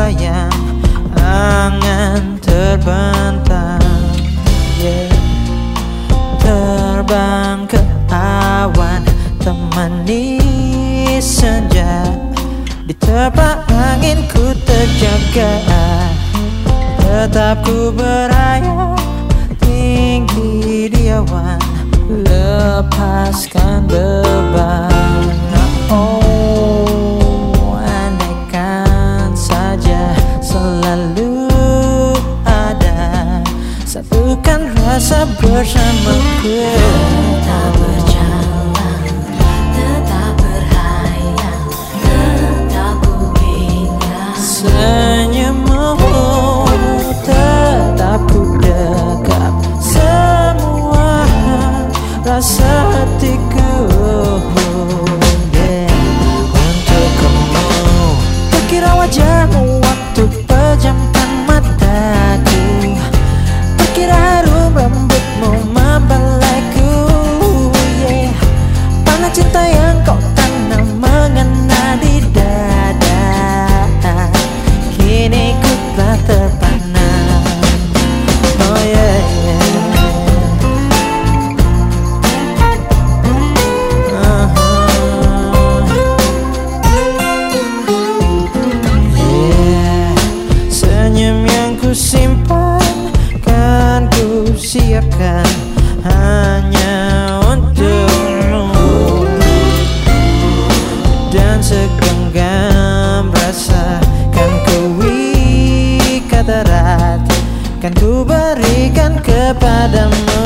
melayang Angan terbentang yeah. Terbang ke awan Temani senja. Di tepak angin ku terjaga. Tetap ku berayar Tinggi di awan. Lepaskan beban. Oh, Satukan rasa bersamaku. Tetap berjalan, tetap berhayal Tetap ku ingat. Senyummu tetap ku dekap Semua rasa hatiku cinta yang kau tanam mengena di dada Kini ku telah terpana Oh yeah, yeah. Uh-huh. Yeah. Senyum yang ku simpan Kan ku siapkan Kan ku berikan kepadamu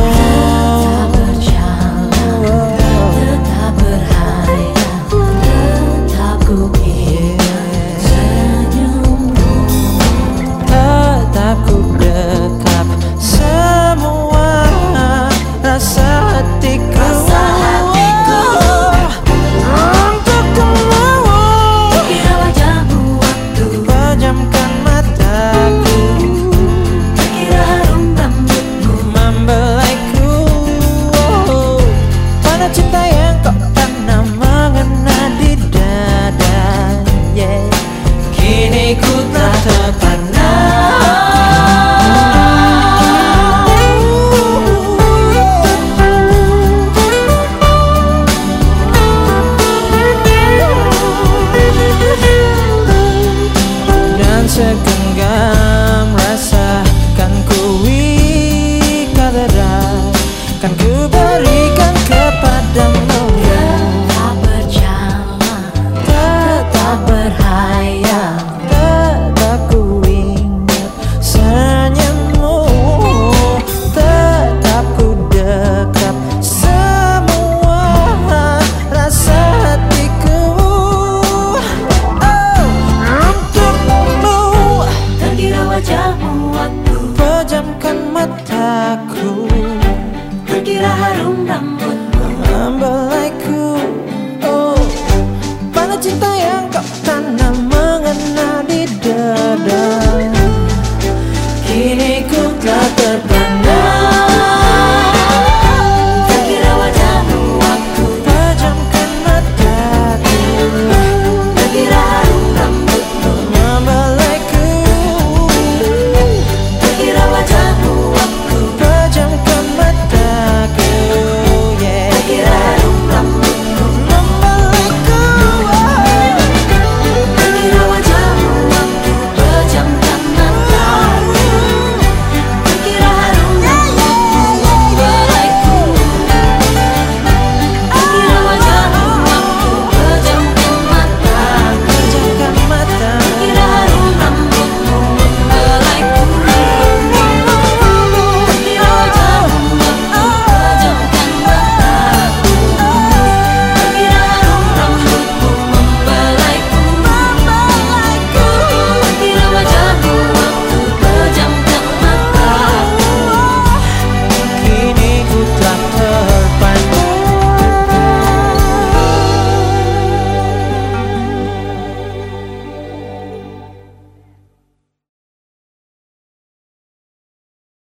check